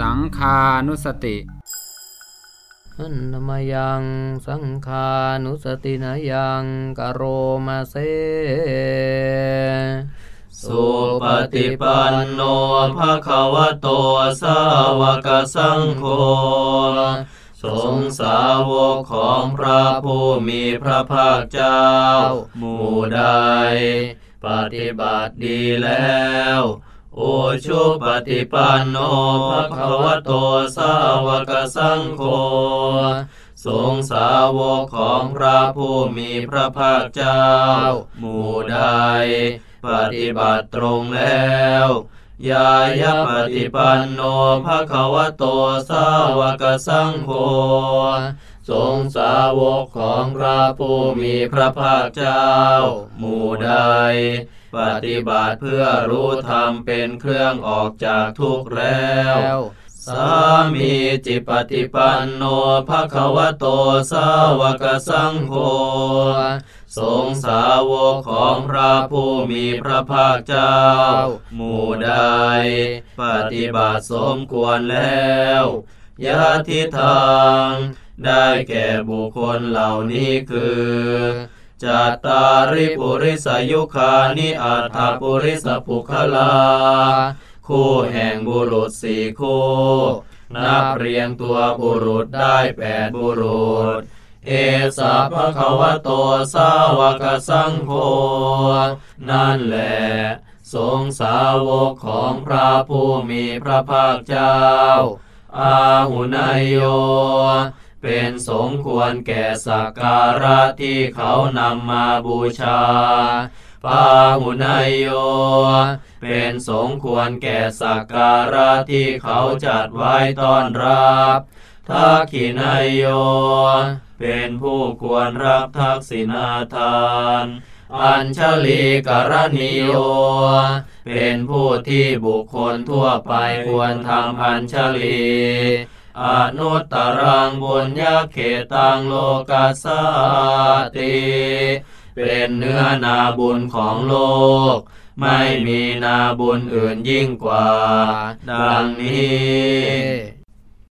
สังคานุสติอันนมยังสังคานุสตินายังกโรมาเซสุปฏิปันโนภะคะวะโตสาวกสังโฆสงสาวกของพระผู้มีพระภาคเจ้า หมู่ใด ปฏิบัติดีแล้วโอ ชุปฏิปันโนภะคะวะโตสาวกสังโฆสงสาวกของพระผู้มีพระภาคเจ้า หมู่ใด ปฏิบัติตรงแล้วยายปฏิปันโนภะคะวะโตสาวกสังโฆสงสาวกของพระผู้มีพระภาคเจ้า หมู่ใด ปฏิบัติเพื่อรู้ธรรมเป็นเครื่องออกจากทุกข์แล้วสามีจิปฏิปันโนภะคะวะโตสาวกสังโฆทรงสาวกของพระผู้มีพระภาคเจ้า หมู่ใด ปฏิบัติสมควรแล้วยะทิทาง ได้แก่บุคคลเหล่านี้คือ จัตตาริปุริสยุคานิอัตถปุริสภุคลา คู่แห่งบุรุษสี่คู่นับเรียงตัวบุรุษได้แปดบุรุษ เอสาภะคะวะโตสาวกสังโฆนั่นแหละทรงสาวกของพระผู้มีพระภาคเจ้า อาหุนายโย เป็นสมควรแก่สักการะที่เขานำมาบูชาปาหุนายโย เป็นสมควรแก่สักการะที่เขาจัดไว้ต้อนรับทักขินายโย เป็นผู้ควรรับทักษิณาทาน อัญชลีกรณิโย เป็นผู้ที่บุคคลทั่วไปควรทำอัญชลี อนุตตรังบุญญาเขตังโลกาสาติเป็นเนื้อนาบุญของโลก ไม่มีนาบุญอื่นยิ่งกว่า ดังนี้